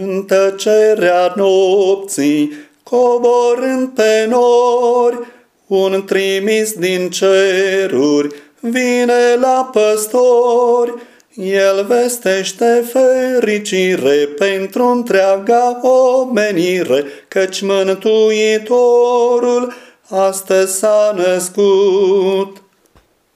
În tăcerea nopții, coborând pe nori, un trimis din ceruri vine la păstori. El vestește fericire pentru întreaga omenire, căci Mântuitorul astăzi s-a născut.